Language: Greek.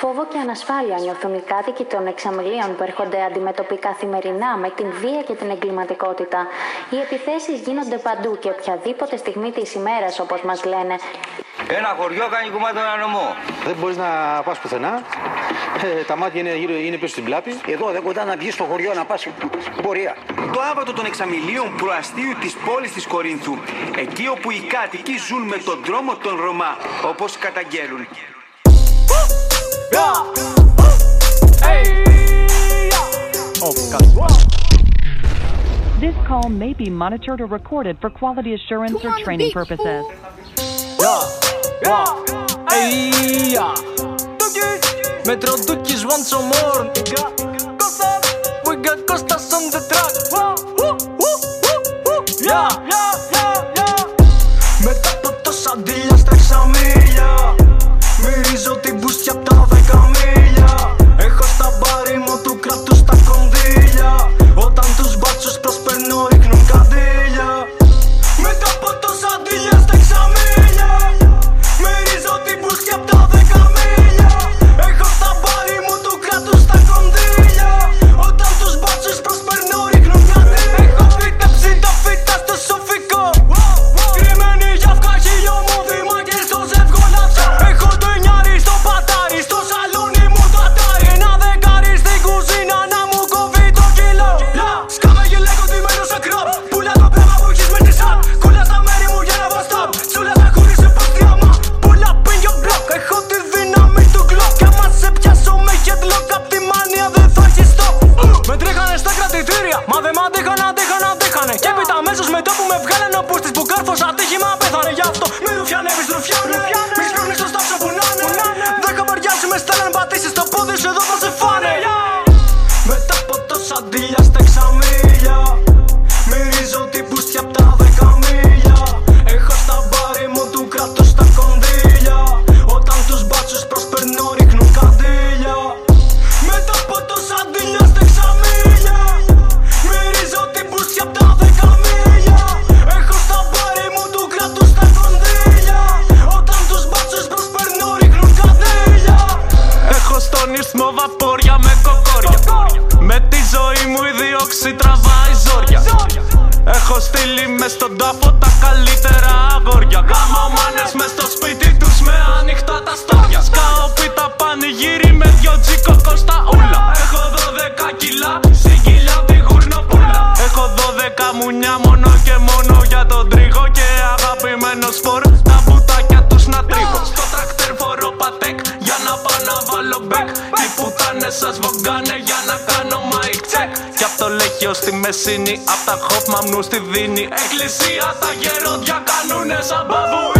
Φόβο και ανασφάλεια νιώθουν οι κάτοικοι των εξαμιλίων που έρχονται αντιμετωπί καθημερινά με την βία και την εγκληματικότητα. Οι επιθέσεις γίνονται παντού και οποιαδήποτε στιγμή της ημέρας, όπως μας λένε. Ένα χωριό κάνει κομμάτι ένα νομό. Δεν μπορείς να πας πουθενά. Ε, τα μάτια είναι, γύρω, είναι πίσω στην πλάτη. Εδώ δεν κοντά να βγεις στο χωριό να πας πορεία. Το άβατο των εξαμιλίων προαστίου της πόλης της Κορίνθου. Εκεί όπου οι κάτοικοι ζουν με τον δρόμο των Ρωμά, όπως καταγγέλουν. This call may be monitored or recorded for quality assurance or training purposes. Metro more. We got Costas on the track. Yeah, στα κρατητήρια Μα δεν μ' αντέχανε, αντέχανε, αντέχανε Και έπειτα αμέσως με το που με βγάλανε ο πούστης Που κάρφωσα ατύχημα πέθανε. Γι' αυτό μου η διώξη τραβάει ζόρια. Έχω στείλει μες στον τάφο τα καλύτερα αγόρια. Γάμο πάω να βάλω μπέκ. Οι πουτάνες σας βογκάνε για να κάνω mic check. Κι απ' το λέχιο στη Μεσίνη Απ' τα χοπ μαμνού στη δίνη. Εκκλησία τα γερόντια κάνουνε σαν μπαβούι